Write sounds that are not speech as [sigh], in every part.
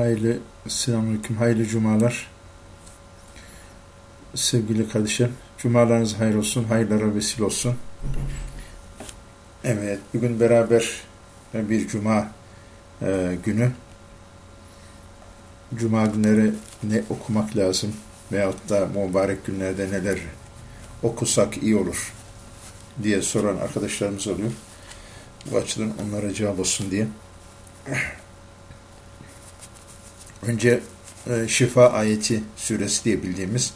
Hayırlı, selamünaleyküm, hayırlı cumalar. Sevgili kardeşim, cumalarınız hayır olsun, hayırlara vesile olsun. Evet, bugün beraber bir cuma e, günü. Cuma günleri ne okumak lazım veyahut da mübarek günlerde neler okusak iyi olur diye soran arkadaşlarımız oluyor. Bu açıdan onlara cevap olsun diye. Önce e, Şifa ayeti suresi diye bildiğimiz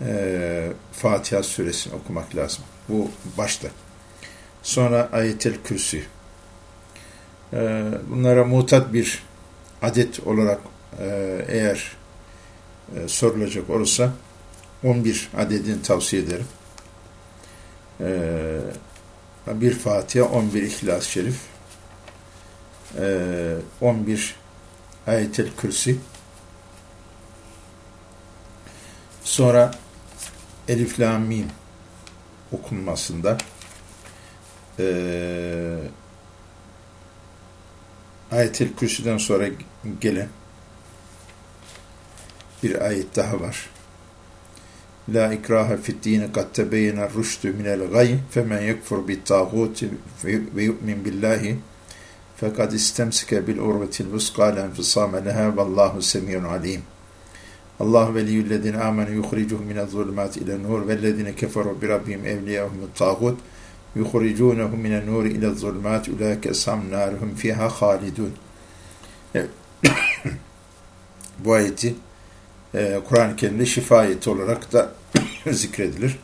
e, Fatiha suresini okumak lazım. Bu başta. Sonra ayetel kürsü. E, bunlara mutat bir adet olarak e, eğer e, sorulacak olursa 11 adedini tavsiye ederim. E, bir Fatiha, 11 İhlas-ı Şerif, e, 11 Ayetel Kürsi. Sonra Elif Lam Mim okunmasında e, Ayetel Kürsi'den sonra gelen bir ayet daha var. La ikraha fid dini kad tebeyyene rüştü minel gay femen yekfur bit tağuti ve yu'min billahi fakat istemsike bil urvetil vuska la infisame leha vallahu semiyun alim. Allah veliyyüllezine amenu yukhricuhum minez zulümati ile nur vellezine keferu bi rabbihim evliyahum tağut yukhricuhum minen nur ile zulümati ulaike sam narhum fiha halidun. [coughs] Bu ayeti e, Kur'an-ı Kerim'de şifa ayeti olarak da [coughs] zikredilir.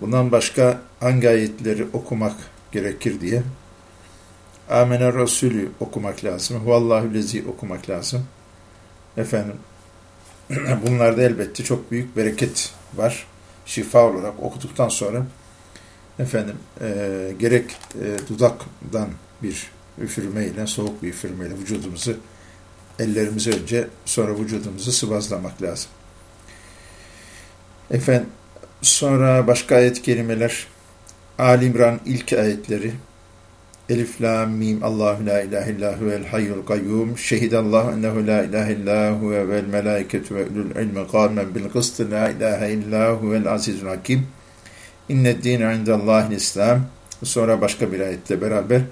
Bundan başka hangi ayetleri okumak gerekir diye Amener Resulü okumak lazım. Huvallahu lezi okumak lazım. Efendim, [clears throat] bunlarda elbette çok büyük bereket var. Şifa olarak okuduktan sonra efendim e, gerek e, dudaktan bir üfürmeyle, soğuk bir üfürmeyle vücudumuzu, ellerimizi önce sonra vücudumuzu sıvazlamak lazım. Efendim, sonra başka ayet kelimeler, Ali İmran ilk ayetleri, Elif, la, mim, Allahu la ilahe illa huvel hayyul kayyum. Şehidallahu ennehu la ilahe illa huve vel melaiketu ve ulul ilmi kâmen bil gıstı la ilahe illa huvel azizun hakim. İnned dîne indallâhil islam. Sonra başka bir ayetle beraber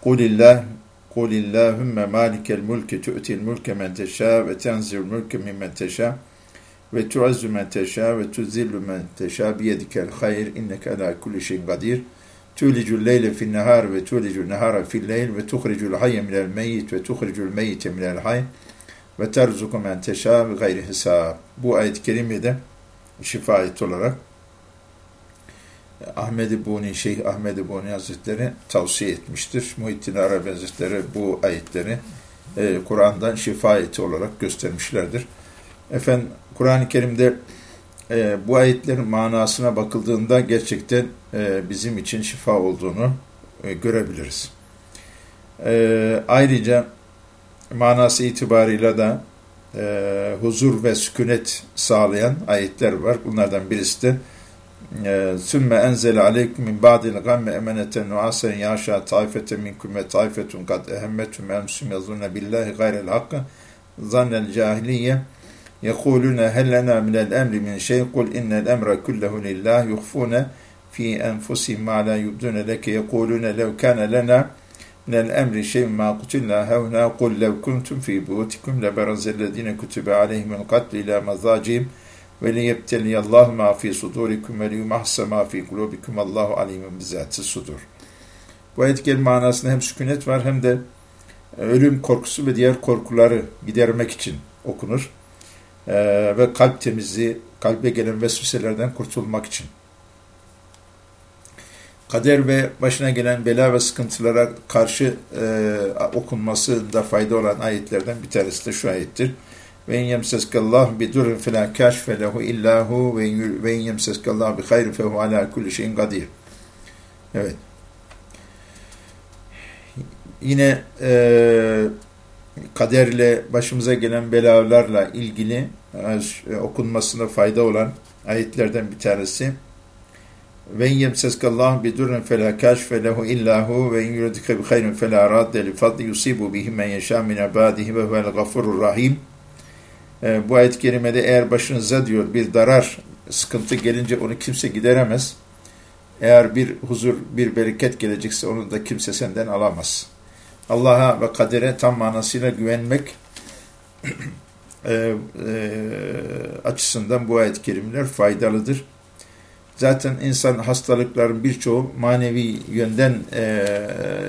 Kulillah Kulillahümme malikel mulki tu'til mulke men teşâ ve tenzil mulke mimmen teşâ ve tuazzu men teşâ ve tuzillu men teşâ biyedikel hayr inneke ala kulli şeyin kadir. Tulicul leyle fin nehar ve tulicul nehara fil leyl ve tuhricul hayye minel meyyit ve tuhricul meyyite minel hay ve terzuku men teşâ. Bu ayet-i kerimede şifa ayet olarak Ahmed-i Buni, Şeyh Ahmed-i Buni Hazretleri tavsiye etmiştir. Muhittin Arabi Hazretleri bu ayetleri e, Kur'an'dan şifa ayeti olarak göstermişlerdir. Efendim Kur'an-ı Kerim'de e, bu ayetlerin manasına bakıldığında gerçekten e, bizim için şifa olduğunu e, görebiliriz. E, ayrıca manası itibarıyla da e, huzur ve sükunet sağlayan ayetler var. Bunlardan birisi de sümme enzele aleyküm min ba'dil gamme emeneten nuasen yaşa taifete minkum ve taifetun kad ehemmetum emsum yazunne billahi gayrel hakkı zannel cahiliye يقولون هل لنا من الأمر من شيء قل إن الأمر كله لله يخفون في أنفسهم ما لا يبدون لك يقولون لو كان لنا من الأمر شيء ما قتلنا هنا قل لو كنتم في بيوتكم لبرز الذين كتب عليهم القتل إلى مضاجهم وليبتلي الله ما في صدوركم وليمحص ما في قلوبكم الله عليم بذات الصدور. Bu ayet manasında hem sükunet var hem de ölüm korkusu ve diğer korkuları gidermek için okunur ee, ve kalp temizliği, kalbe gelen vesveselerden kurtulmak için. Kader ve başına gelen bela ve sıkıntılara karşı e, okunması da fayda olan ayetlerden bir tanesi de şu ayettir. Ve in yemseskallahu bi durrin fela kaşfe lehu illahu ve in yemseskallahu bi hayrin fehu ala kulli şeyin kadir. Evet. Yine e, kaderle başımıza gelen belalarla ilgili okunmasına fayda olan ayetlerden bir tanesi ve yemseskallahu bi durrin fela kaşfe lehu illa hu ve in yuridike bi hayrin fela radde li fadli yusibu bihi men yeşâ min ibâdihi ve huvel gafurur rahim. E, bu ayet-i kerimede eğer başınıza diyor bir darar, sıkıntı gelince onu kimse gideremez. Eğer bir huzur, bir bereket gelecekse onu da kimse senden alamaz. Allah'a ve kadere tam manasıyla güvenmek e, e, açısından bu ayet-i kerimeler faydalıdır. Zaten insan hastalıkların birçoğu manevi yönden e,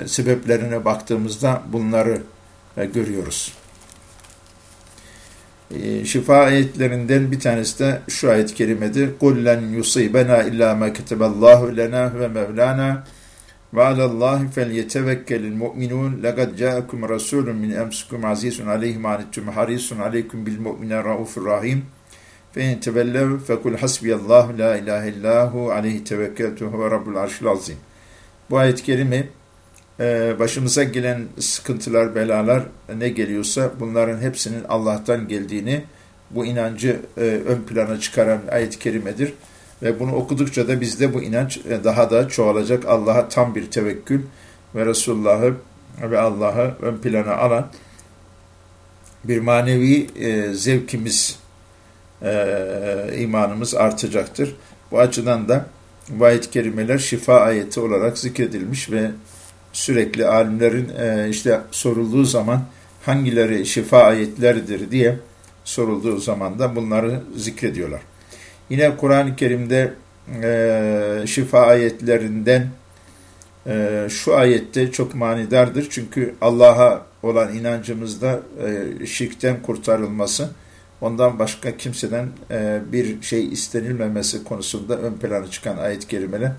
sebeplerine baktığımızda bunları e, görüyoruz. E, şifa ayetlerinden bir tanesi de şu ayet-i kerimedir. قُلْ لَنْ يُصِيبَنَا إِلَّا مَا كَتَبَ اللّٰهُ لَنَا هُوَ مَوْلَانَا وَعَلَى اللّٰهِ فَلْيَتَوَكَّلِ الْمُؤْمِنُونَ لَقَدْ جَاءَكُمْ رَسُولٌ مِنْ أَمْسِكُمْ عَزِيزٌ عَلَيْهِ مَعَنِتُّمْ حَرِيصٌ عَلَيْكُمْ بِالْمُؤْمِنَ رَؤُوفٌ رَحِيمٌ فَاِنْ تَوَلَّوْا فَقُلْ حَسْبِيَ اللّٰهُ لَا اِلَٰهِ اِلَّا هُ عَلَيْهِ تَوَكَّلْتُ هُوَ رَبُّ الْعَرْشِ الْعَظِيمِ Bu ayet-i kerime e, başımıza gelen sıkıntılar, belalar ne geliyorsa bunların hepsinin Allah'tan geldiğini, bu inancı e, ön plana çıkaran ayet-i kerimedir. Ve bunu okudukça da bizde bu inanç e, daha da çoğalacak. Allah'a tam bir tevekkül ve Resulullah'ı ve Allah'ı ön plana alan bir manevi e, zevkimiz, e, imanımız artacaktır. Bu açıdan da bu ayet-i kerimeler şifa ayeti olarak zikredilmiş ve sürekli alimlerin işte sorulduğu zaman hangileri şifa ayetleridir diye sorulduğu zaman da bunları zikrediyorlar. Yine Kur'an-ı Kerim'de e, şifa ayetlerinden e, şu ayette çok manidardır. Çünkü Allah'a olan inancımızda e, şirkten kurtarılması, ondan başka kimseden e, bir şey istenilmemesi konusunda ön plana çıkan ayet-i kerimeler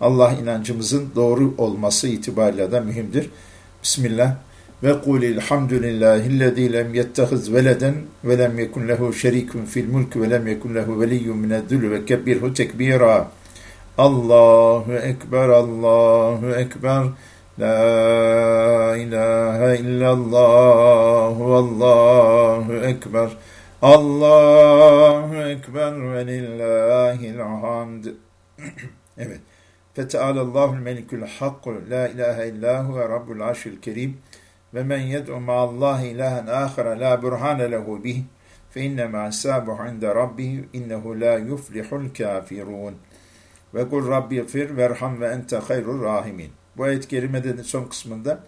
Allah inancımızın doğru olması itibariyle de mühimdir. Bismillah. Ve kul elhamdülillahillezî lem yettehiz veleden ve lem yekun lehu şerikun fil mulk ve lem yekun lehu veliyyun minezzül ve kebbirhu tekbira. Allahu ekber, Allahu ekber. La ilahe illallah, Allahu ekber. Allahu ekber ve lillahil hamd. evet. Feteâlallâhul melikül hakku la ilahe illâhu ve rabbul arşil kerim ve men yed'u ma'allahi ilahen âkhara la burhane lehu bih fe inne ma'asâbuhu inde rabbih innehu la yuflihul kafirun ve kul rabbi fir verham ve ente hayrul rahimin. Bu ayet-i kerimenin son kısmında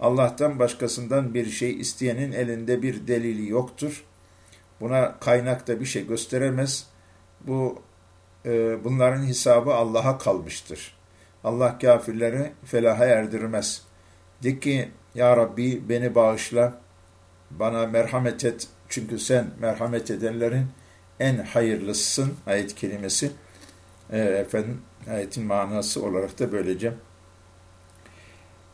Allah'tan başkasından bir şey isteyenin elinde bir delili yoktur. Buna kaynakta bir şey gösteremez. Bu e, bunların hesabı Allah'a kalmıştır. Allah kafirleri felaha erdirmez. De ki ya Rabbi beni bağışla, bana merhamet et çünkü sen merhamet edenlerin en hayırlısısın ayet kelimesi. E, efendim ayetin manası olarak da böylece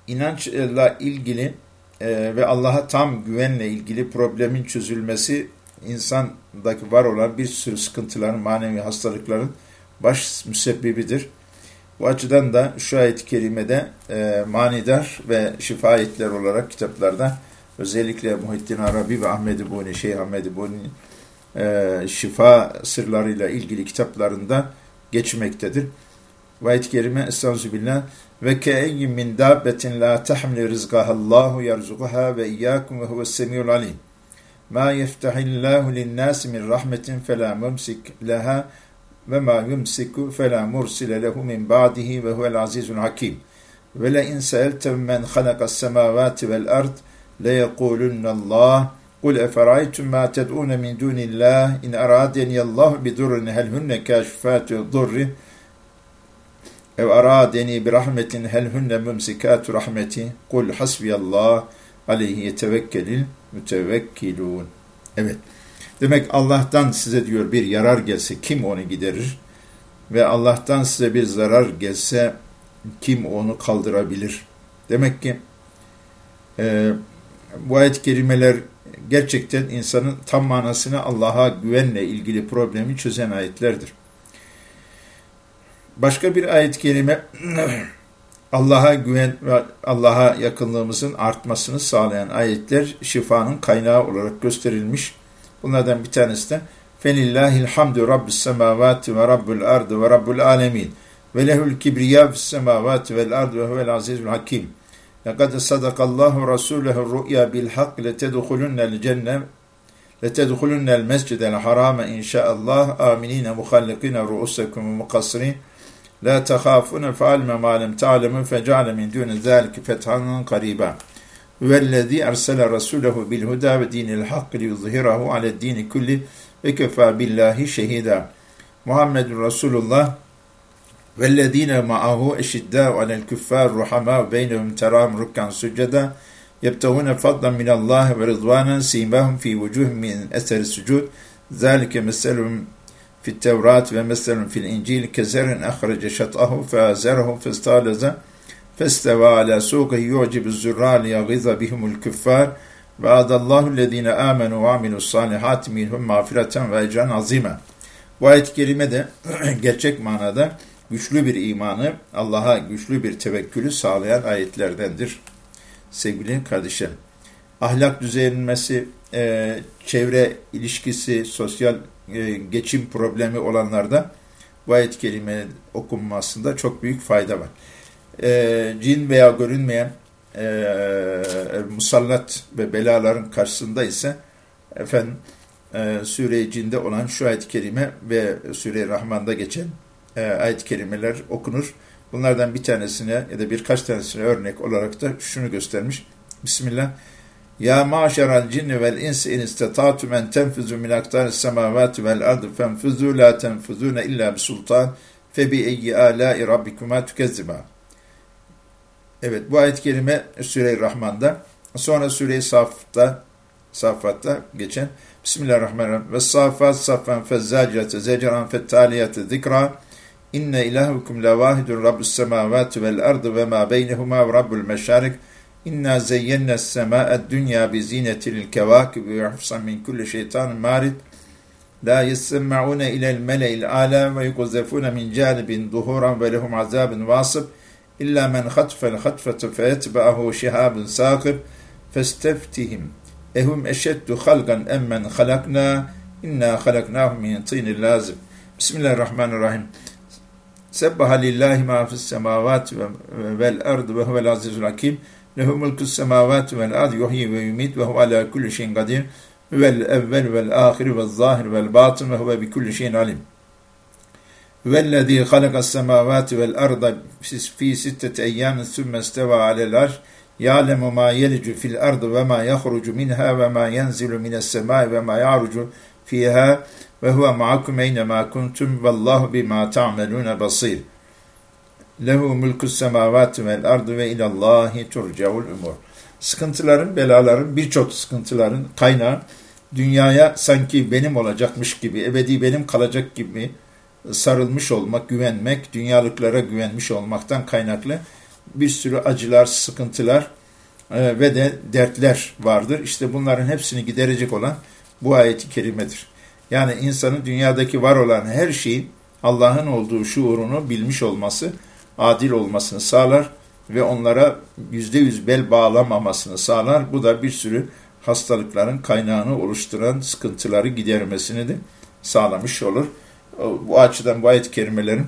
inançla ilgili e, ve Allah'a tam güvenle ilgili problemin çözülmesi insandaki var olan bir sürü sıkıntıların, manevi hastalıkların baş müsebbibidir. Bu açıdan da şu ayet-i kerimede e, manidar ve şifa ayetler olarak kitaplarda özellikle Muhittin Arabi ve Ahmed-i Buni, Şeyh Ahmed-i Buni'nin e, şifa sırlarıyla ilgili kitaplarında geçmektedir. Ve ayet-i kerime Estağfirullah ve ke'eyyin min dabbetin la tahmili rizqahallahu yerzuquha ve iyyakum ve huves semiyul alim. Ma yeftahillahu linnâsi min rahmetin felâ mumsik leha ve ma yumsiku fela mursile lehu min ba'dihi ve huvel azizul hakim. Ve le in seeltem men halakas semavati vel ard le yekulunna Allah Kul eferaytum ma ted'un min dunillah in aradeni Allah bi durrin hel hunne kâşifâtu durri ev aradeni bi rahmetin hel hunne mumsikâtu rahmeti kul hasbiyallah aleyhi yetevekkelil mütevekkilun. Evet. Demek Allah'tan size diyor bir yarar gelse kim onu giderir? Ve Allah'tan size bir zarar gelse kim onu kaldırabilir? Demek ki e, bu ayet-i kerimeler gerçekten insanın tam manasını Allah'a güvenle ilgili problemi çözen ayetlerdir. Başka bir ayet-i kerime [clears throat] Allah'a güven ve Allah'a yakınlığımızın artmasını sağlayan ayetler şifanın kaynağı olarak gösterilmiş Bunlardan bir tanesi de Felillahil hamdu rabbis semavati ve rabbul ardı ve rabbul alemin. ve lehul kibriya fis semavati vel ard ve huvel azizul hakim. Lekad sadakallahu rasulehu ru'ya bil hak letedhulunnel cenne letedhulunnel mescidel harame inşaallah aminine muhallikine ru'usekum mukassirin La tehafune fealme ma lem ta'lemu fecale min dune zâlike fethanen kariba. والذي أرسل رسوله بالهدى ودين الحق ليظهره على الدين كله وكفى بالله شهيدا. محمد رسول الله. والذين معه أشداء على الكفار رحماء بينهم تراهم ركعا سجدا يبتغون فضلا من الله ورضوانا سيماهم في وجوه من أثر السجود. ذلك مثلهم في التوراة ومثلهم في الإنجيل. كزر أخرج شطأه فزره فاستالزه festeva ala suqihi yu'cibu zurra liyagiza bihumul küffar ve adallahu lezine amenu ve amilus salihati minhum mağfireten ve ecran azime. Bu ayet-i kerime de [clears throat] gerçek manada güçlü bir imanı, Allah'a güçlü bir tevekkülü sağlayan ayetlerdendir. Sevgili kardeşlerim, ahlak düzenlenmesi, e, çevre ilişkisi, sosyal e, geçim problemi olanlarda bu ayet-i okunmasında çok büyük fayda var. E, cin veya görünmeyen e, musallat ve belaların karşısında ise efendim e, Sure-i Cin'de olan şu ayet-i kerime ve Sure-i Rahman'da geçen e, ayet-i kerimeler okunur. Bunlardan bir tanesine ya da birkaç tanesine örnek olarak da şunu göstermiş. Bismillah. Ya maşeral cinni vel insi in istata'tum en tenfuzu min aktaris semavati vel ardı fenfuzu la tenfuzune illa bi sultan fe bi eyyi alâi rabbikuma tükezziba. Evet bu ayet-i kerime Süre-i Rahman'da sonra Süre-i Saf'ta Safat'ta geçen Bismillahirrahmanirrahim ve safat saffen fezzacete zecran fettaliyete zikra inne ilahukum la vahidun rabbus semavati vel ardı ve ma beynehuma ve rabbul meşarik İnna zeyyenne semâ'ed dünya bi zinetil kevâkibi ve hafsan min kulli şeytanın marid. La yessema'une ilel mele'il âlâ ve yukuzefune min canibin duhuran ve lehum azabın vasıb. İlla men hatfel hatfete feyetbe'ahu şihabun sâkib. Festeftihim. Ehum eşeddu halgan emmen halakna. İnna halaknahum min tînil lazım. Bismillahirrahmanirrahim. Sebbaha lillahi ma fis semavati vel ardı ve huvel azizul hakim. Lehu mulku semavati vel ard yuhyi ve yumit ve huve ala kulli şeyin kadir. Vel evvel vel ahir vel zahir vel batın eyyamin sümme isteva alel arş. Ya'lemu ma yelicu fil ardı ve ma yahrucu minha ve ma yenzilu mines semai ve ma ya'rucu fiha ve huve ma'akum eyne ma kuntum vallahu bima ta'melune basir. Lehu mulku semavati vel ardı ve ilallahi turcaul umur. Sıkıntıların, belaların, birçok sıkıntıların kaynağı dünyaya sanki benim olacakmış gibi, ebedi benim kalacak gibi sarılmış olmak, güvenmek, dünyalıklara güvenmiş olmaktan kaynaklı bir sürü acılar, sıkıntılar e, ve de dertler vardır. İşte bunların hepsini giderecek olan bu ayeti kerimedir. Yani insanın dünyadaki var olan her şeyin Allah'ın olduğu şuurunu bilmiş olması, adil olmasını sağlar ve onlara yüzde yüz bel bağlamamasını sağlar. Bu da bir sürü hastalıkların kaynağını oluşturan sıkıntıları gidermesini de sağlamış olur. Bu açıdan bu ayet kerimelerin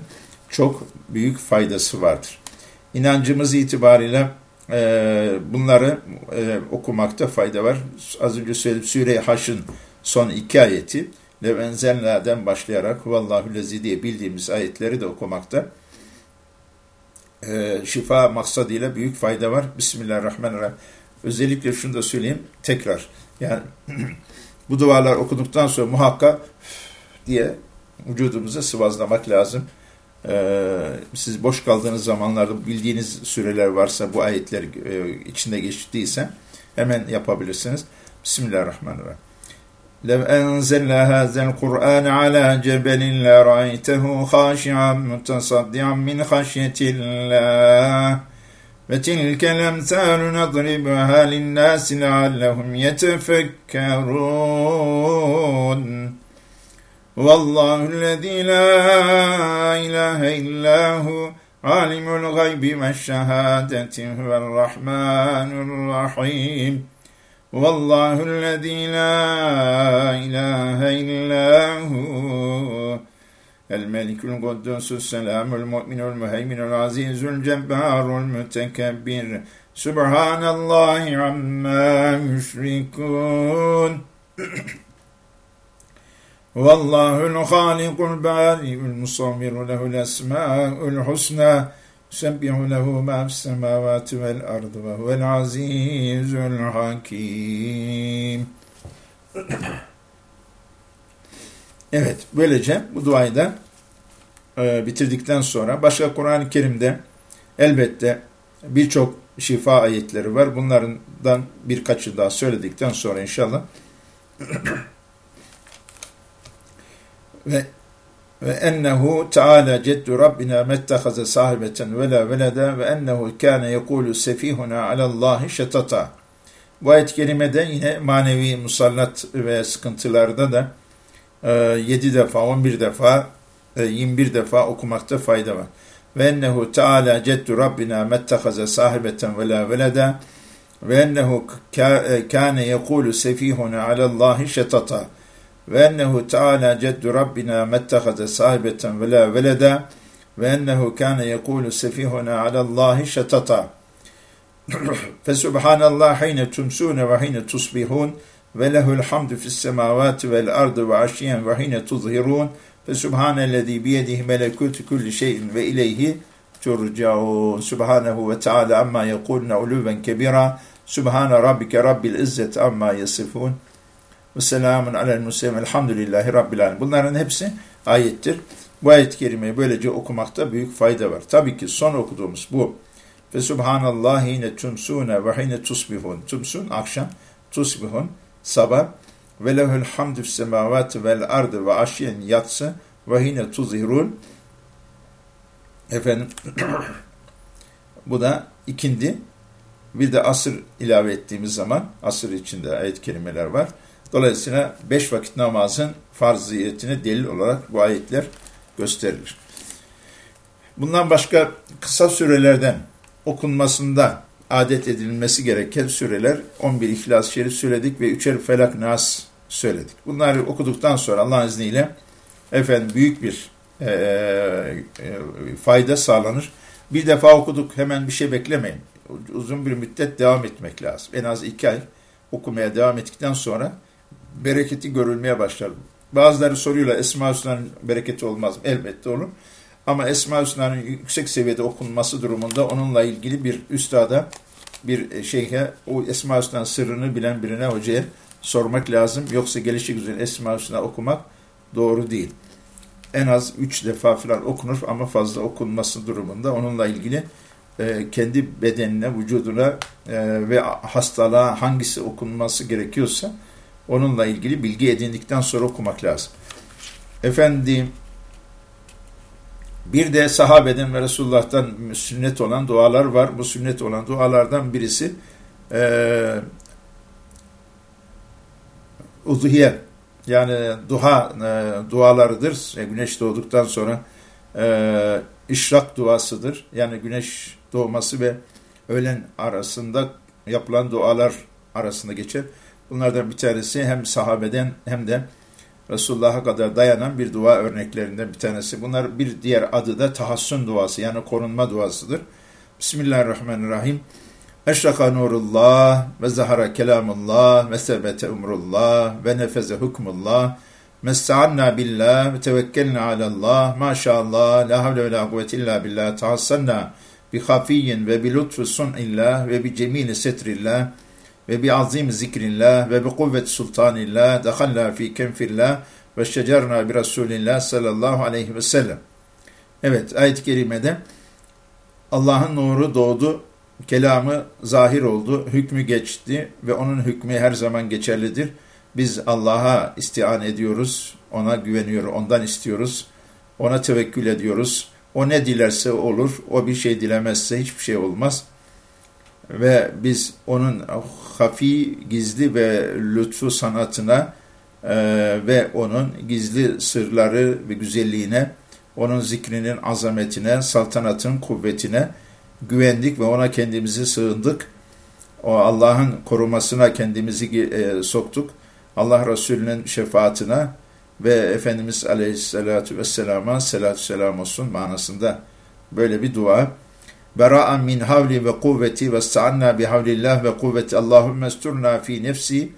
çok büyük faydası vardır. İnancımız itibariyle e, bunları e, okumakta fayda var. Az önce söyledim Süre-i Haş'ın son iki ayeti Levenzelna'den başlayarak Vallahu lezi diye bildiğimiz ayetleri de okumakta e, şifa maksadıyla büyük fayda var. Bismillahirrahmanirrahim. Özellikle şunu da söyleyeyim tekrar. Yani [clears throat] bu dualar okuduktan sonra muhakkak diye vücudumuza sıvazlamak lazım. Ee, siz boş kaldığınız zamanlarda bildiğiniz süreler varsa bu ayetler e, içinde geçtiyse hemen yapabilirsiniz. Bismillahirrahmanirrahim. لو أنزلنا هذا القرآن على جبل لرأيته خاشعا متصدعا من خشية الله وتلك الأمثال نضربها للناس لعلهم يتفكرون والله الذي لا إله إلا هو عالم الغيب والشهادة هو الرحمن الرحيم والله الذي لا إله إلا هو الملك القدوس السلام المؤمن المهيمن العزيز الجبار المتكبر سبحان الله عما يشركون Vallahu l-Halikul Bari'ul Musavviru lehul Esma'ul Husna Sebbihu lehu ma fis semavati vel ardı ve huvel azizul hakim. [clears throat] Evet, böylece bu duayı da e, bitirdikten sonra başka Kur'an-ı Kerim'de elbette birçok şifa ayetleri var. Bunlardan birkaçı daha söyledikten sonra inşallah [clears throat] ve ve ennehu Teala ceddu Rabbina mettehaze sahibeten ve la velede ve ennehu kâne yekûlu sefihuna alallahi şetata. Bu ayet kelimede yine manevi musallat ve sıkıntılarda da 7 e, defa, 11 defa, 21 e, defa okumakta fayda var. Ve ennehu Teala ceddu Rabbina mettehaze sahibeten ve la velede ve ennehu e, kâne yekûlu sefihuna alallahi şetata ve ennehu Teala ceddu Rabbina mettehaze sahibeten ve la veleda ve ennehu kâne yekûlu sefihuna alallahi şetata. Fesubhanallah hine tumsune ve hine tusbihun ve lehul hamdu fis semavati vel ardı ve aşiyen ve hine tuzhirun Fesubhanellezî biyedihi melekûtü kulli şeyin ve ileyhi turcaun. Subhanehu ve Teala amma yekulne uluven kebira. Ve selamun alel muslim elhamdülillahi rabbil alemin. Bunların hepsi ayettir. Bu ayet-i kerimeyi böylece okumakta büyük fayda var. Tabii ki son okuduğumuz bu. Ve subhanallah yine tumsune ve hine tusbihun. Tumsun akşam, tusbihun sabah. Ve lehül hamdü semavati vel ardı ve aşiyen yatsı ve hine tuzhirun. Efendim [clears throat] bu da ikindi. Bir de asır ilave ettiğimiz zaman asır içinde ayet kelimeler var. Dolayısıyla beş vakit namazın farziyetine delil olarak bu ayetler gösterilir. Bundan başka kısa sürelerden okunmasında adet edilmesi gereken süreler 11 İhlas-ı Şerif söyledik ve 3'er Felak Nas söyledik. Bunları okuduktan sonra Allah'ın izniyle efendim büyük bir e, e, fayda sağlanır. Bir defa okuduk hemen bir şey beklemeyin. Uzun bir müddet devam etmek lazım. En az iki ay okumaya devam ettikten sonra bereketi görülmeye başlar. Bazıları soruyorlar Esma-ı Hüsna'nın bereketi olmaz mı? Elbette olur. Ama Esma-ı Hüsna'nın yüksek seviyede okunması durumunda onunla ilgili bir üstada, bir şeyhe, o Esma-ı Hüsna'nın sırrını bilen birine, hocaya sormak lazım. Yoksa gelişi güzel Esma-ı Hüsna okumak doğru değil. En az üç defa falan okunur ama fazla okunması durumunda onunla ilgili e, kendi bedenine, vücuduna e, ve hastalığa hangisi okunması gerekiyorsa onunla ilgili bilgi edindikten sonra okumak lazım. Efendim bir de sahabeden ve Resulullah'tan sünnet olan dualar var. Bu sünnet olan dualardan birisi e, uzuhiye yani duha e, dualarıdır. E, güneş doğduktan sonra e, işrak duasıdır. Yani güneş doğması ve öğlen arasında yapılan dualar arasında geçer. Bunlardan bir tanesi hem sahabeden hem de Resulullah'a kadar dayanan bir dua örneklerinden bir tanesi. Bunlar bir diğer adı da tahassun duası yani korunma duasıdır. Bismillahirrahmanirrahim. Eşraka nurullah ve zahara kelamullah ve sebete umrullah ve nefeze hukmullah Mesta'anna billah ve tevekkelna alallah. Maşallah la havle ve la kuvvete illa billah. Tahassanna bi hafiyyin ve bi lütfu sun'illah ve bi cemili setrillah ve bi azim zikrillah ve bi kuvvet sultanillah dehalla fi kenfillah ve şecerna bi Resulillah sallallahu aleyhi ve sellem. Evet ayet-i kerimede Allah'ın nuru doğdu, kelamı zahir oldu, hükmü geçti ve onun hükmü her zaman geçerlidir. Biz Allah'a istian ediyoruz, ona güveniyor, ondan istiyoruz, ona tevekkül ediyoruz. O ne dilerse olur, o bir şey dilemezse hiçbir şey olmaz ve biz onun hafi, gizli ve lütfu sanatına e, ve onun gizli sırları ve güzelliğine, onun zikrinin azametine, saltanatın kuvvetine güvendik ve ona kendimizi sığındık. O Allah'ın korumasına kendimizi e, soktuk. Allah Resulü'nün şefaatine ve Efendimiz Aleyhisselatü Vesselam'a selatü selam olsun manasında böyle bir dua. Bera'an min havli ve kuvveti ve sta'anna bi havlillah ve kuvveti Allahümme esturna fi nefsi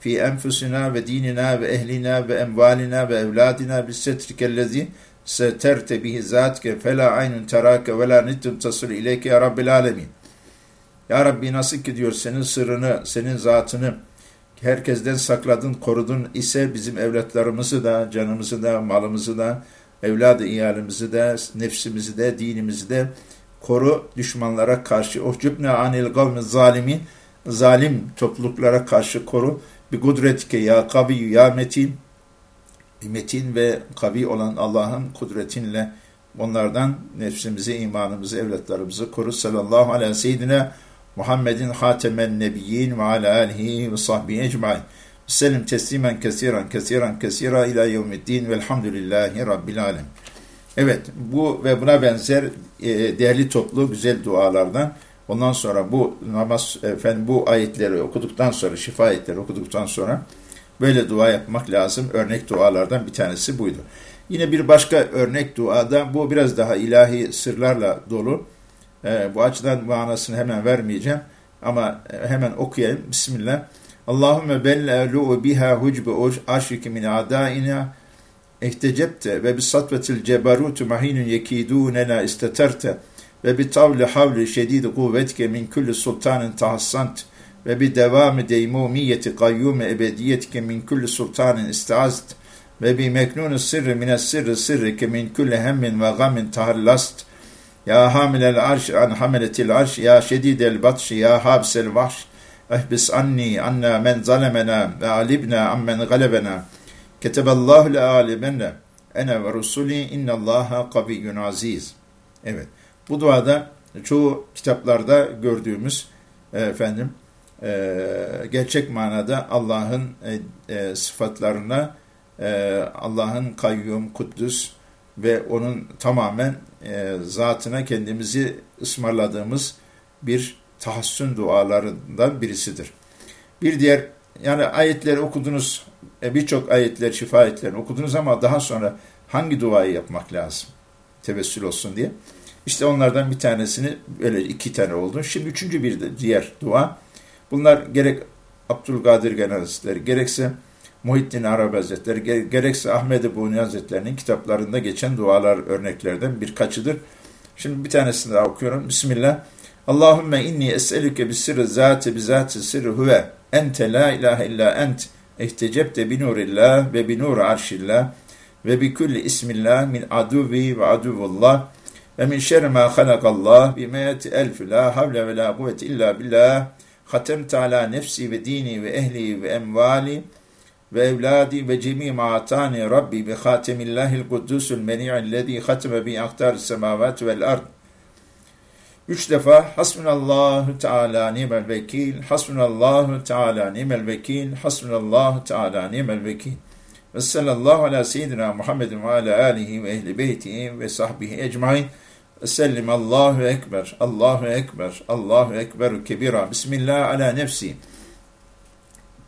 fi enfusina ve dinina ve ehlina ve emvalina ve evladina bis setrikellezi seterte bihi zatke fela aynun terake ve la nittun tasır ileyke ya Rabbil alemin. Ya Rabbi nasıl ki diyor senin sırrını, senin zatını herkesten sakladın, korudun ise bizim evlatlarımızı da, canımızı da, malımızı da, evladı iyalimizi de, nefsimizi de, dinimizi de koru düşmanlara karşı. Uhcubne anil gavmi zalimin zalim topluluklara karşı koru. Bir kudretike ya kavi ya metin metin ve kavi olan Allah'ın kudretinle onlardan nefsimizi, imanımızı, evlatlarımızı koru. Sallallahu aleyhi ve seyyidine Muhammedin hatemen nebiyyin ve ala alihi ve sahbihi ecmain. Selim teslimen kesiren kesiren kesira ila yevmiddin velhamdülillahi rabbil alem. Evet bu ve buna benzer e, değerli toplu güzel dualardan ondan sonra bu namaz efendim bu ayetleri okuduktan sonra şifa ayetleri okuduktan sonra böyle dua yapmak lazım. Örnek dualardan bir tanesi buydu. Yine bir başka örnek duada bu biraz daha ilahi sırlarla dolu. E, bu açıdan manasını hemen vermeyeceğim ama hemen okuyayım. Bismillah. Allahümme belle'lu biha hucbe aşriki min adaina ihtecebte ve bi satvetil cebarutu mahinun yekidunena isteterte ve bi tavli havli şedid kuvvetke min kulli sultanin tahassant ve bi devamı deymumiyeti kayyume ebediyetke min kulli sultanin istazt ve bi meknunu sırrı mine sırrı sırrike min kulli hemmin ve gamin tahallast ya hamilel arş an hameletil arş ya şedidel batş ya habsel keteballahu le alimenne ene ve rusuli innallaha kaviyyun aziz evet bu duada çoğu kitaplarda gördüğümüz e, efendim e, gerçek manada Allah'ın e, e, sıfatlarına e, Allah'ın kayyum, kuddüs ve onun tamamen e, zatına kendimizi ısmarladığımız bir tahassün dualarından birisidir. Bir diğer yani ayetleri okudunuz, e, birçok ayetler, şifa ayetlerini okudunuz ama daha sonra hangi duayı yapmak lazım? Tevessül olsun diye. İşte onlardan bir tanesini öyle iki tane oldu. Şimdi üçüncü bir de diğer dua. Bunlar gerek Abdülkadir Genel Hazretleri, gerekse Muhittin Arabi Hazretleri, gerekse Ahmed Ebu Hazretleri'nin kitaplarında geçen dualar örneklerden birkaçıdır. Şimdi bir tanesini daha okuyorum. Bismillah. Allahümme inni es'elüke bi sırrı zati bi zati sırrı huve ente la ilahe illa ent ihtecebte bi nurillah ve bi nur arşillah ve bi kulli ismillah min aduvi ve aduvullah ve min şerri ma halakallah bi meyeti elfi la havle ve la kuvvete illa billah hatemte ala nefsi ve dini ve ehli ve emvali ve evladi ve cemi ma'atani Rabbi bi hatemillahil kuddusul meni'illezî hateme bi aktar semavat vel ard. Üç defa Hasbunallahu Teala nimel vekil, Hasbunallahu Teala nimel vekil, Hasbunallahu Teala nimel vekil. Ve sallallahu ala seyyidina Muhammedin ve ala alihi ve ehli beytihi ve sahbihi ecmain. Ve sellim Allahu Ekber, Allahu Ekber, Allahu Ekber kebira. Bismillah ala nefsi.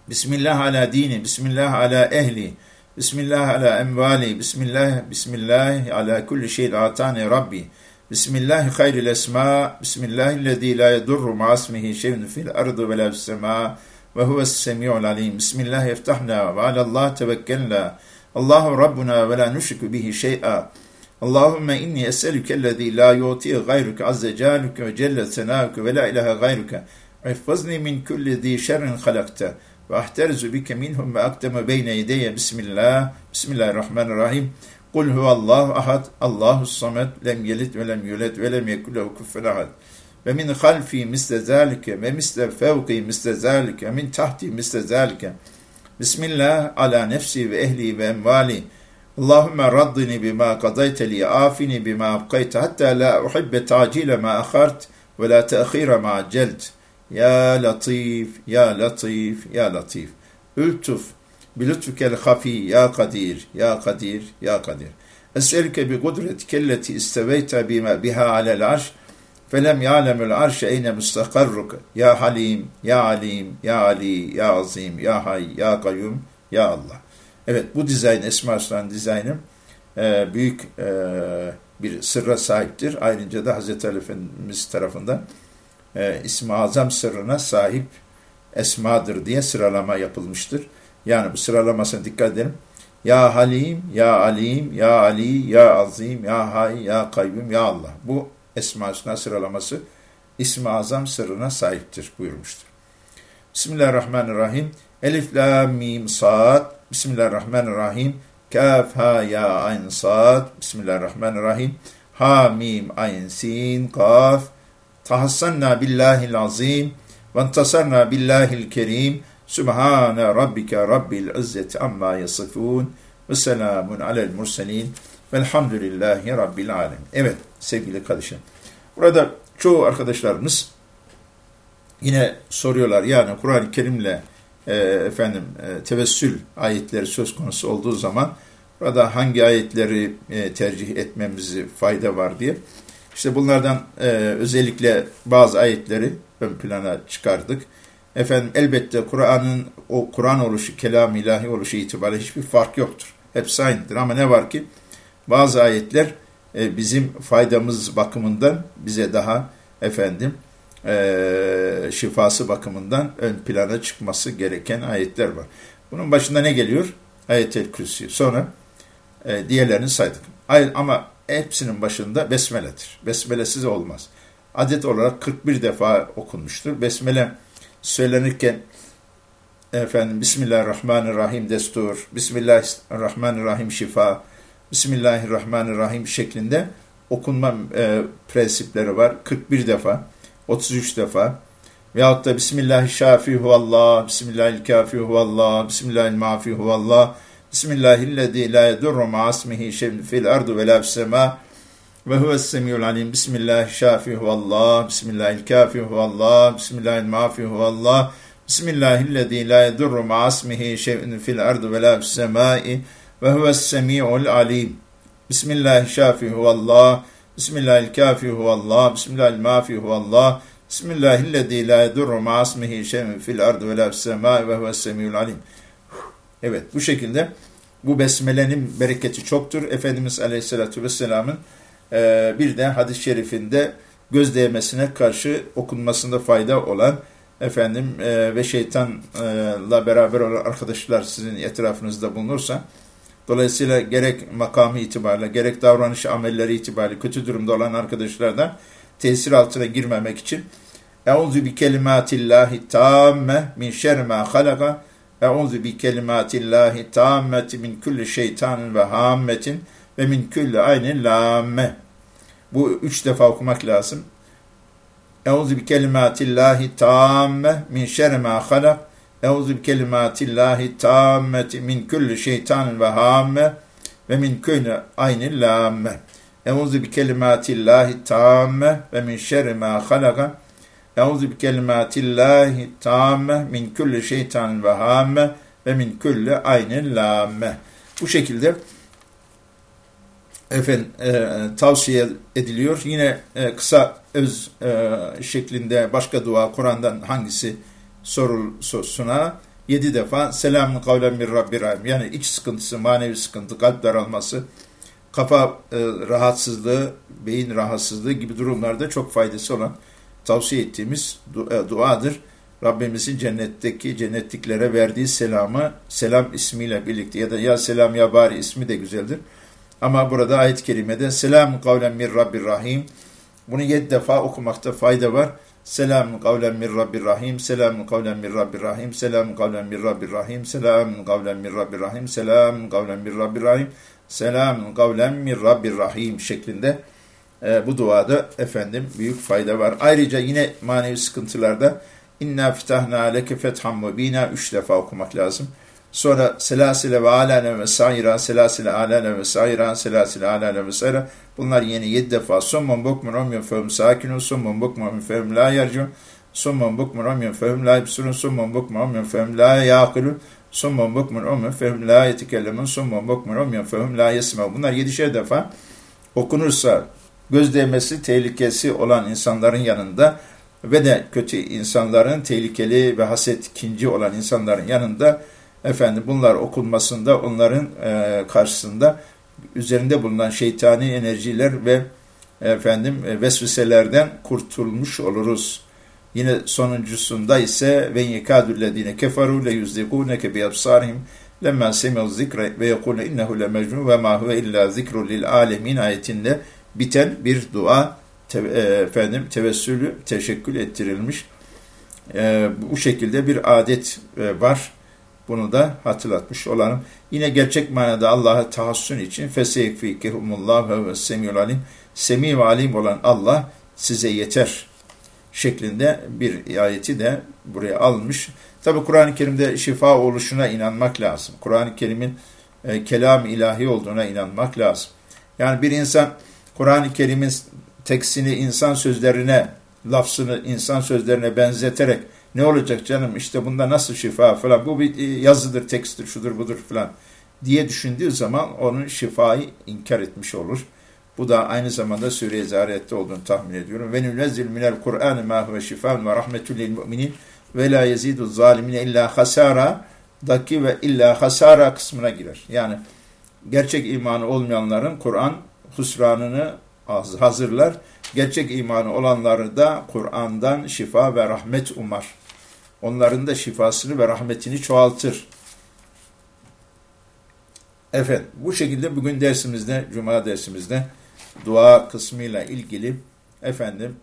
Bismillah ala dini, Bismillah ala ehli, Bismillah ala emvali, Bismillah, Bismillah ala kulli şeyin atani Rabbi. Bismillahi hayril esma, Bismillahillezî la yedurru ma'asmihi şeyun fil ardı ve la fis semâ ve huves semi'ul alim. Bismillah yeftahna ve alallah tevekkelna. Allahu Rabbuna ve la nüşriku bihi şey'a. Allahümme inni es'elükellezî la yu'tiye gayruke azze câlüke ve celle senâke ve la ilahe gayruke. İhfazni min kulli zî şerrin halakte ve ahterzu bike minhum ve akdeme beyne yedeye bismillah. Bismillahirrahmanirrahim. Kul huvallahu ahad, Allahu samet, lem yelit ve lem yulet ve lem yekullehu kuffen ahad. Ve min halfi misle zalike ve misle fevki misle zalike ve min tahti misle zalike. Bismillah ala nefsi ve ehli ve emvali. Allahümme raddini bima kadayte li afini bima abkayte hatta la uhibbe tacile ma akhart ve la teakhire ma celt. Ya latif, ya latif, ya latif. Bilütfükel hafi ya kadir, ya kadir, ya kadir. Es'elke bi kudretike elleti isteveyte bima biha alel arş felem ya'lemul arş eyne müstakarruke. Ya halim, ya alim, ya ali, ya azim, ya hay, ya kayyum, ya Allah. Evet bu dizayn Esma Hüsna'nın dizaynı e, büyük e, bir sırra sahiptir. Ayrıca da Hazreti Efendimiz tarafından e, İsmi Azam sırrına sahip esmadır diye sıralama yapılmıştır. Yani bu sıralamasına dikkat edelim. Ya Halim, Ya Alim, Ya Ali, Ya Azim, Ya Hay, Ya Kayyum, Ya Allah. Bu Esma Hüsna sıralaması İsmi Azam sırrına sahiptir buyurmuştur. Bismillahirrahmanirrahim. Elif, La, Mim, Sad. Bismillahirrahmanirrahim. Kaf, Ha, Ya, Ayn, Sad. Bismillahirrahmanirrahim. Ha, Mim, Ayn, Sin, Kaf. Tahassanna billahil azim. Ve entasarna billahil kerim. Sübhane rabbike rabbil izzeti amma yasifun. Ve selamun alel murselin. Velhamdülillahi rabbil alem. Evet sevgili kardeşim. Burada çoğu arkadaşlarımız yine soruyorlar yani Kur'an-ı Kerim'le e, efendim e, tevessül ayetleri söz konusu olduğu zaman burada hangi ayetleri e, tercih etmemizi fayda var diye. İşte bunlardan e, özellikle bazı ayetleri ön plana çıkardık. Efendim elbette Kur'an'ın o Kur'an oluşu, kelam ilahi oluşu itibariyle hiçbir fark yoktur. Hepsi aynıdır ama ne var ki bazı ayetler e, bizim faydamız bakımından bize daha efendim e, şifası bakımından ön plana çıkması gereken ayetler var. Bunun başında ne geliyor? Ayet-el Kürsi. Sonra e, diğerlerini saydık. Ama hepsinin başında besmeledir. Besmelesiz olmaz. Adet olarak 41 defa okunmuştur. Besmele söylenirken efendim Bismillahirrahmanirrahim destur, Bismillahirrahmanirrahim şifa, Bismillahirrahmanirrahim şeklinde okunma e, prensipleri var. 41 defa, 33 defa veyahut da Bismillahirrahmanirrahim Bismillahirrahmanirrahim Bismillahirrahmanirrahim huvallah, Bismillahillezî la yedurru ma'asmihi şey'un fil ardu ve ve huves semiyul alim. Bismillah şafi huvallah. Bismillahil kafi huvallah. Bismillahil mafi huvallah. Bismillahillezî la yedurru ma'asmihi şey'un fil ardu ve la fis-semâi ve huves semiyul alim. Bismillah şafi huvallah. Bismillahil kafi huvallah. Bismillahil mafi huvallah. Bismillahillezî la yedurru ma'asmihi şey'un fil ardu ve la fis-semâi ve huves semiyul alim. Evet bu şekilde bu besmelenin bereketi çoktur. Efendimiz Aleyhisselatü Vesselam'ın e, bir de hadis-i şerifinde göz değmesine karşı okunmasında fayda olan efendim e, ve şeytanla beraber olan arkadaşlar sizin etrafınızda bulunursa dolayısıyla gerek makamı itibariyle gerek davranış amelleri itibariyle kötü durumda olan arkadaşlardan tesir altına girmemek için Euzu bi kelimatillahi tamme min şerri ma halaka Euzu bi kelimatillahi tammeti min kulli şeytanin ve hammetin ve min kulli aynin lamme. Bu üç defa okumak lazım. Euzu bi kelimatillahi tamme min şerri ma halak. Euzu bi kelimatillahi tammeti min kulli şeytanin ve hamme ve min kulli aynin lamme. Euzu bi kelimatillahi tamme ve min şerri ma halaka. Euzu bi kelimatillahi tamme min kulli şeytanin ve hamme ve min kulli aynin lamme. Bu şekilde efendim e, tavsiye ediliyor. Yine e, kısa öz e, şeklinde başka dua Kur'an'dan hangisi sorulsuna yedi defa selamun kavlen min Rabbir Rahim. Yani iç sıkıntısı, manevi sıkıntı, kalp daralması, kafa e, rahatsızlığı, beyin rahatsızlığı gibi durumlarda çok faydası olan tavsiye ettiğimiz e, duadır. Rabbimizin cennetteki cennetliklere verdiği selamı selam ismiyle birlikte ya da ya selam ya bari ismi de güzeldir. Ama burada ayet-i kerimede selamun kavlen min Rabbir Rahim. Bunu yedi defa okumakta fayda var. Selamun kavlen min Rabbir Rahim, selamun kavlen min Rabbir Rahim, selamun kavlen min Rabbir Rahim, selamun kavlen min Rabbir Rahim, selamun kavlen min Rabbir Rahim, selamun kavlen min Rabbir Rahim şeklinde e, bu duada efendim büyük fayda var. Ayrıca yine manevi sıkıntılarda inna fitahna leke fethan mubina üç defa okumak lazım. Sonra selasile ve alane ve sayra, selasile alane ve sayra, selasile alane ve sayra. Bunlar yeni yedi defa. Summun bukmun umyun fehum sakinu, summun bukmun fehum la yercun, summun bukmun umyun fehum la ibsurun, summun bukmun umyun fehum la yaqilun, summun bukmun umyun fehum la yetekellemun, summun bukmun umyun fehum la yesmev. Bunlar yedişer defa okunursa göz değmesi tehlikesi olan insanların yanında ve de kötü insanların tehlikeli ve haset ikinci olan insanların yanında efendim bunlar okunmasında onların e, karşısında üzerinde bulunan şeytani enerjiler ve efendim e, vesveselerden kurtulmuş oluruz. Yine sonuncusunda ise ve yekadüllezine keferu le yuzdikuneke bi absarihim lemma semi'u zikre ve yekulu innehu le mecnun ve ma huve illa zikru lil alemin ayetinde biten bir dua e, efendim tevessülü teşekkül ettirilmiş. E, bu şekilde bir adet e, var. Bunu da hatırlatmış olalım. Yine gerçek manada Allah'a tahassün için feseyfikihumullah ve semiyul alim semi ve alim olan Allah size yeter şeklinde bir ayeti de buraya almış. Tabi Kur'an-ı Kerim'de şifa oluşuna inanmak lazım. Kur'an-ı Kerim'in e, kelam ilahi olduğuna inanmak lazım. Yani bir insan Kur'an-ı Kerim'in tekstini insan sözlerine, lafzını insan sözlerine benzeterek ne olacak canım işte bunda nasıl şifa falan bu bir yazıdır, teksttir, şudur budur falan diye düşündüğü zaman onun şifayı inkar etmiş olur. Bu da aynı zamanda Sure-i Zariyet'te olduğunu tahmin ediyorum. Ve nünezzil minel Kur'an ma huve şifan ve rahmetul lil müminin ve la yezidu zalimine illa hasara daki ve illa hasara kısmına girer. Yani gerçek imanı olmayanların Kur'an husranını hazırlar. Gerçek imanı olanları da Kur'an'dan şifa ve rahmet umar. Onların da şifasını ve rahmetini çoğaltır. Efendim bu şekilde bugün dersimizde, Cuma dersimizde dua kısmıyla ilgili efendim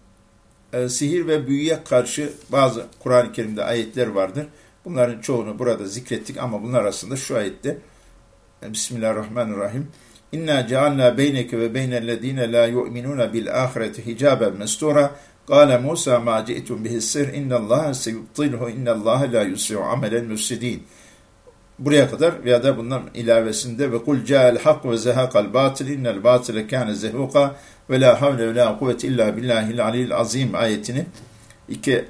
e, sihir ve büyüye karşı bazı Kur'an-ı Kerim'de ayetler vardır. Bunların çoğunu burada zikrettik ama bunlar arasında şu ayette e, Bismillahirrahmanirrahim. İnna cealna beyneke ve beynellezine la yu'minuna bil ahireti hicaben mestura. Kale Musa ma ci'tum bihi sir innallaha seyubtilhu innallaha la yusri'u amelen müfsidin. Buraya kadar veya da bundan ilavesinde ve kul ca'al hak ve zehaqal batil innel batile kâne zehuqa ve la havle ve la kuvvete illa billahil alil azim ayetini iki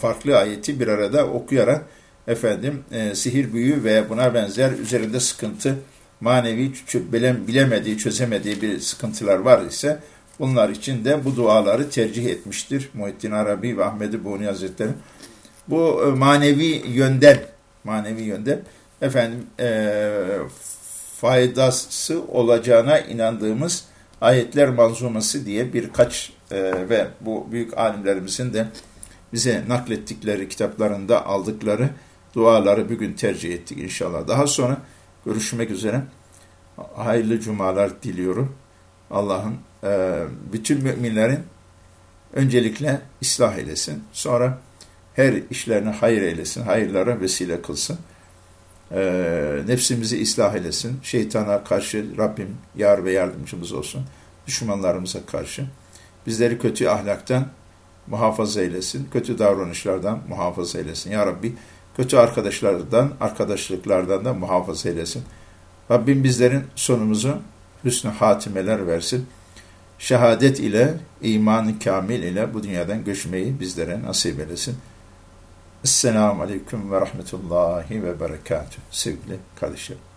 farklı ayeti bir arada okuyarak efendim e, sihir büyü ve buna benzer üzerinde sıkıntı manevi bilemediği, çözemediği bir sıkıntılar var ise bunlar için de bu duaları tercih etmiştir Muhittin Arabi ve Ahmet-i Buğni Hazretleri. Bu e, manevi yönden, manevi yönden efendim e, faydası olacağına inandığımız ayetler manzuması diye birkaç e, ve bu büyük alimlerimizin de bize naklettikleri kitaplarında aldıkları duaları bugün tercih ettik inşallah. Daha sonra görüşmek üzere. Hayırlı cumalar diliyorum. Allah'ın e, bütün müminlerin öncelikle ıslah eylesin. Sonra her işlerine hayır eylesin, hayırlara vesile kılsın e, nefsimizi ıslah eylesin. Şeytana karşı Rabbim yar ve yardımcımız olsun. Düşmanlarımıza karşı. Bizleri kötü ahlaktan muhafaza eylesin. Kötü davranışlardan muhafaza eylesin. Ya Rabbi kötü arkadaşlardan, arkadaşlıklardan da muhafaza eylesin. Rabbim bizlerin sonumuzu hüsnü hatimeler versin. Şehadet ile, iman kamil ile bu dünyadan göçmeyi bizlere nasip eylesin. Esselamu Aleyküm ve Rahmetullahi ve Berekatüh sevgili kardeşlerim.